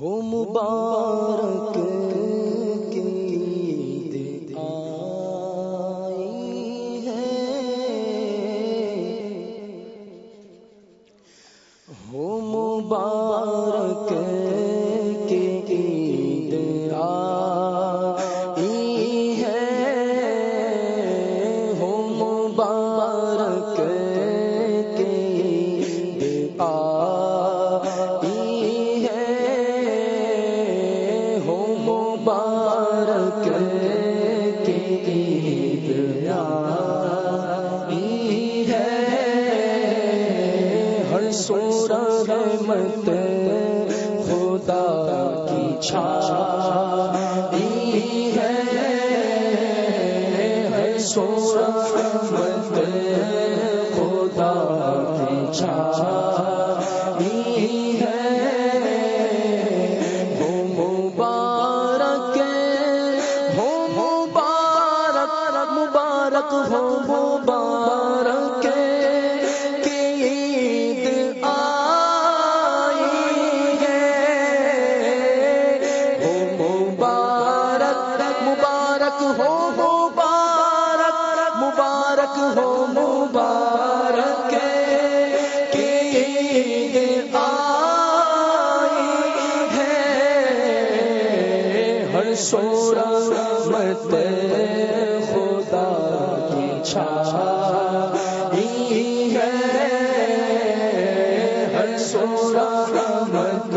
ہو مبارک کی مرتے خدا ہے سورا مرتے خدا چھا ہر سورا مت خدا کی چھا ہر سورا مت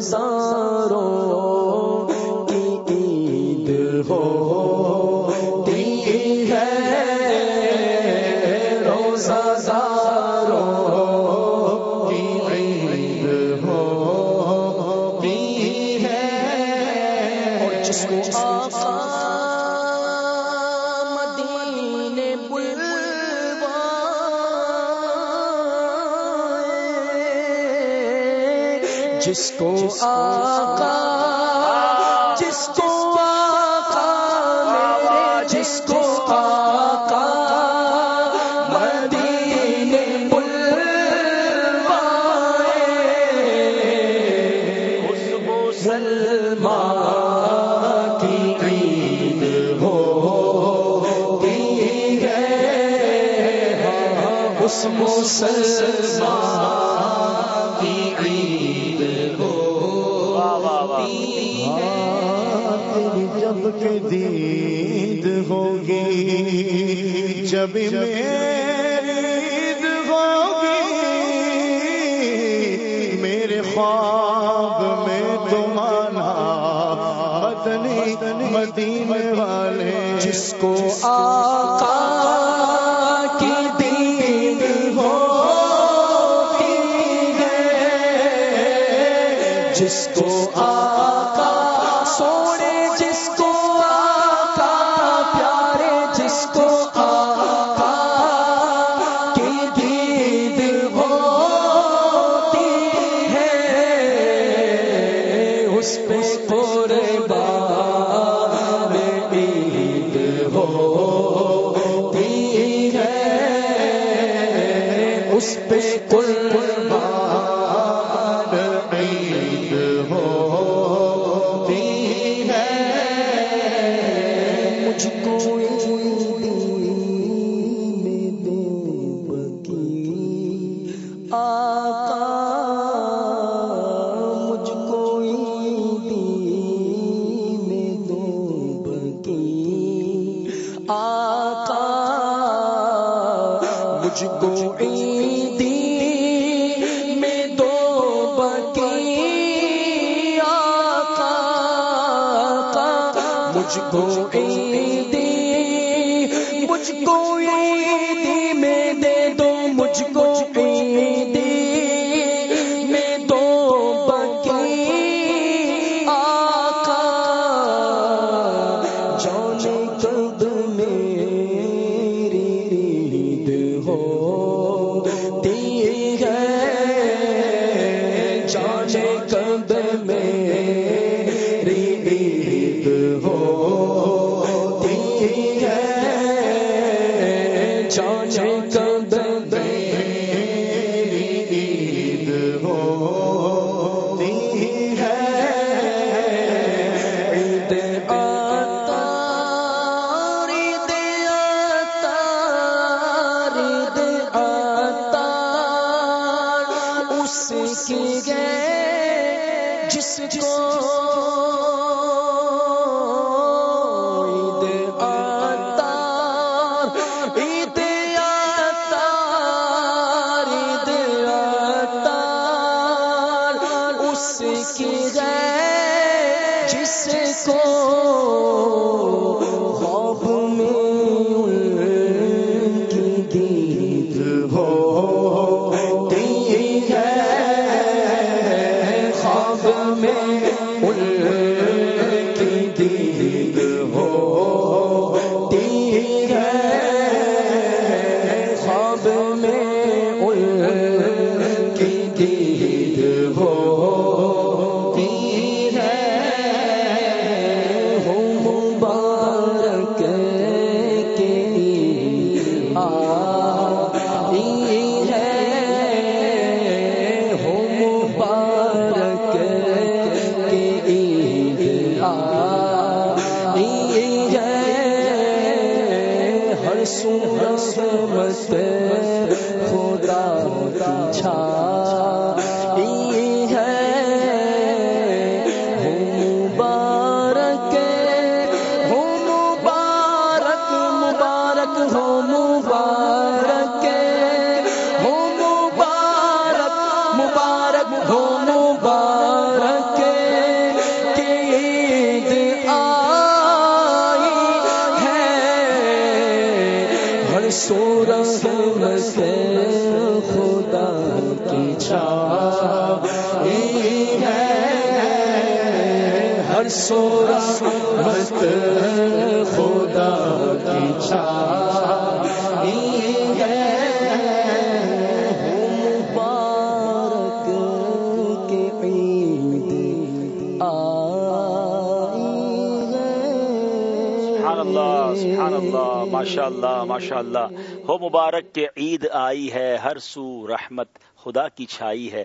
سان کو آقا، جس کو آقا میرے جس کو آقا، مدینے بلوائے اس مسلمان کی عید ہو دی ہے اس مسلمان کے دید ہوگی، جب میری عید ہوگی، میرے خواب میں تمہارا مدنی، مدینے والے۔ جس کو آقا جس کو آقا اس پہ قربان عید ہوتی ہے اس پہ قربان عید ہوتی ہے مجھ کو مجھ کو عیدی میں دو بکی آقا مجھ کو عیدی جانے تھی ہر سورت مست خدا کی چھا ہے ہر سورت مست خدا کی چھا ہے اللہ سبحان اللہ ماشاء اللہ ماشاء اللہ ہو مبارک کے عید آئی ہے، ہر سو رحمت خدا کی چھائی ہے۔